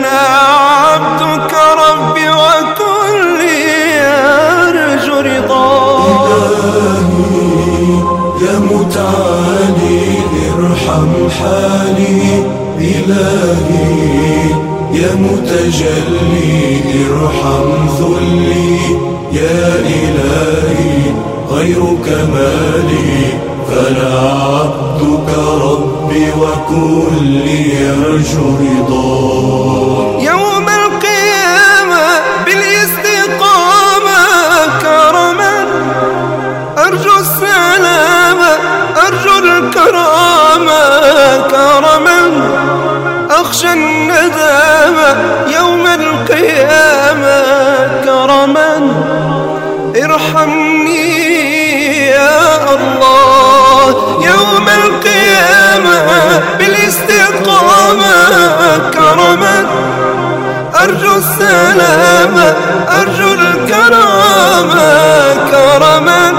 أنا عبدك ربي وكلي أرجو رضاك إلهي يا متعالي ارحم حالي. إلهي يا متجلي ارحم ذلي. يا إلهي غير كمالي فلا عبدك وكلي يرجو رضاك يوم القيامة بالاستقامة كرما أرجو السلامة أرجو الكرامة كرما. أخشى الندامة يوم القيامة كرما. ارحمني بالاستقامة كرما أرجو السلامة أرجو الكرامة كرما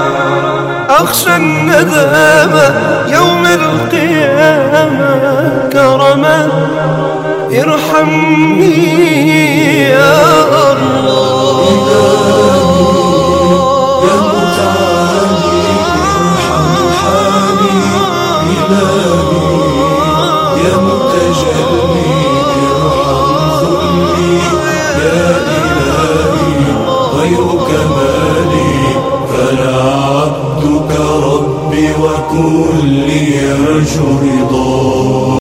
أخشى الندامة يوم القيامة كرما ارحمني ارحم ذلي يا إلهي غير كمالي فلا عبدك ربي وكلي يرجو